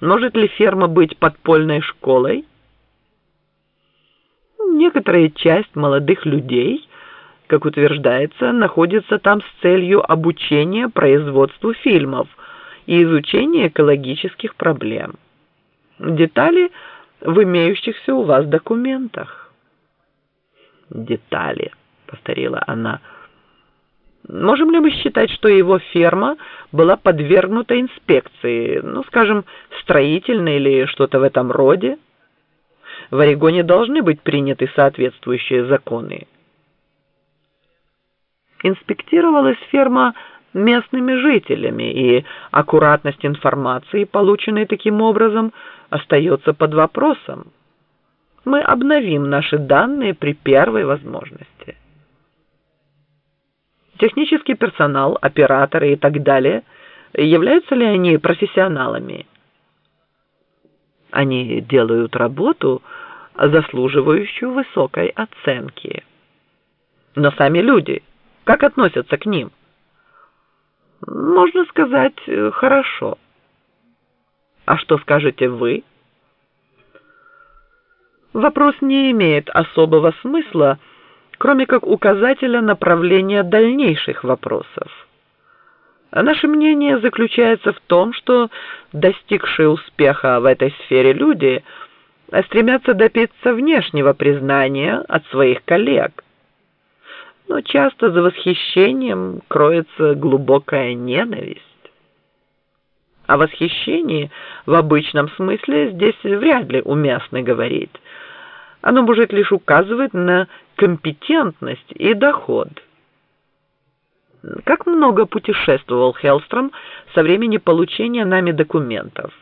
Может ли ферма быть подпольной школой? Некоторая часть молодых людей, как утверждается, находится там с целью обучения производству фильмов и изучения экологических проблем. Детали в имеющихся у вас документах. «Детали», — повторила она, — Можем ли мы считать, что его ферма была подвергнута инспекции, ну, скажем, строительной или что-то в этом роде? В Орегоне должны быть приняты соответствующие законы. Инспектировалась ферма местными жителями, и аккуратность информации, полученной таким образом, остается под вопросом. Мы обновим наши данные при первой возможности технический персонал, операторы и так далее, являются ли они профессионалами? Они делают работу, заслуживающую высокой оценки. Но сами люди, как относятся к ним? Можно сказать, хорошо. А что скажете вы? Вопрос не имеет особого смысла, кроме как указателя направления дальнейших вопросов. А наше мнение заключается в том, что достигшие успеха в этой сфере люди стремятся добиться внешнего признания от своих коллег. Но часто за восхищением кроется глубокая ненависть. О восхищении в обычном смысле здесь вряд ли уместно говорить. Оно может лишь указывать на компетентность и доход. Как много путешествовал Хеллстром со времени получения нами документов?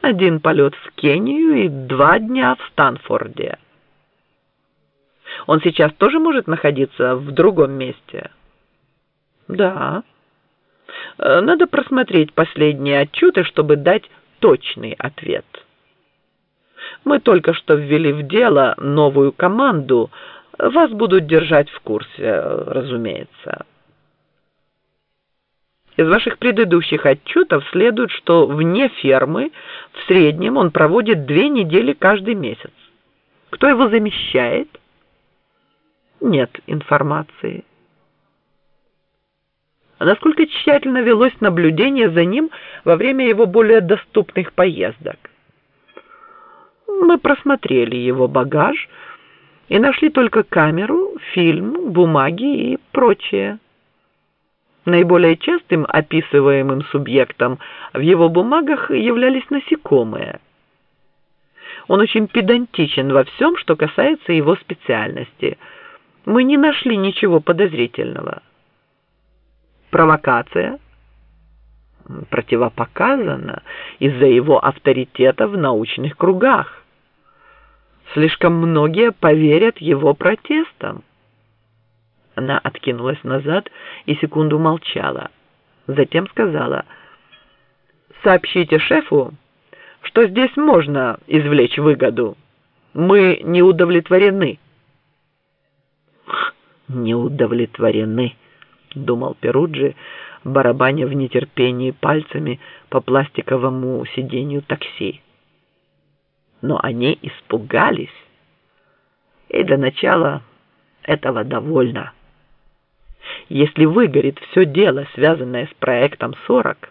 Один полет в Кению и два дня в Станфорде. Он сейчас тоже может находиться в другом месте? Да. Надо просмотреть последние отчеты, чтобы дать точный ответ. Мы только что ввели в дело новую команду. Вас будут держать в курсе, разумеется. Из ваших предыдущих отчетов следует, что вне фермы в среднем он проводит две недели каждый месяц. Кто его замещает? Нет информации. А насколько тщательно велось наблюдение за ним во время его более доступных поездок? Мы просмотрели его багаж и нашли только камеру, фильм, бумаги и прочее. Наиболее частым описываемым субъектом в его бумагах являлись насекомые. Он очень педантичен во всем, что касается его специальности. Мы не нашли ничего подозрительного. Провокация противопоказана из-за его авторитета в научных кругах. Слишком многие поверят его протестам. Она откинулась назад и секунду молчала. Затем сказала, «Сообщите шефу, что здесь можно извлечь выгоду. Мы не удовлетворены». «Не удовлетворены», — думал Перуджи, барабаня в нетерпении пальцами по пластиковому сиденью такси но они испугались. И для начала этого довольно. Если выгорит все дело, связанное с проектом 40,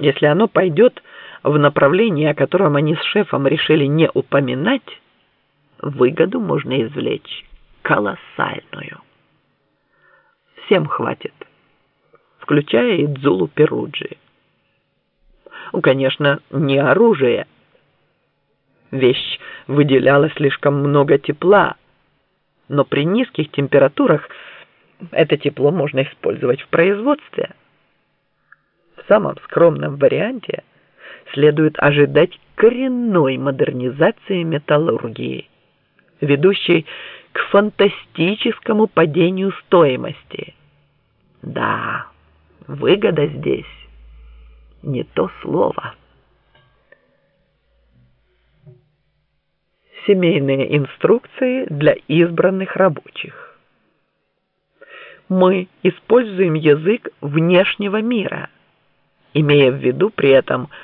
если оно пойдет в направлении, о котором они с шефом решили не упоминать, выгоду можно извлечь колоссальную. Всем хватит, включая и Дзулу Перуджи. Ну, конечно, не оружие, Вещь выделяла слишком много тепла, но при низких температурах это тепло можно использовать в производстве. В самом скромном варианте следует ожидать коренной модернизации металлургии, ведущей к фантастическому падению стоимости. Да, выгода здесь не то слово. Семейные инструкции для избранных рабочих. Мы используем язык внешнего мира, имея в виду при этом